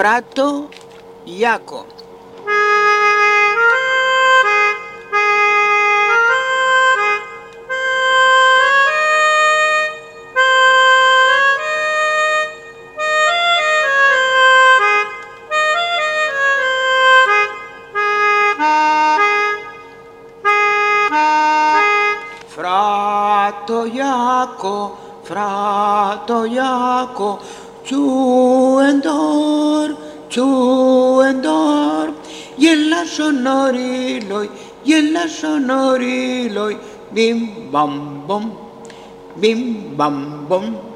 Frato Iaco. Frato Iaco, frato Iaco, chuendor, Csúendor, jellasson noriloj, jellasson noriloj, bim bam bom, bim bam bom.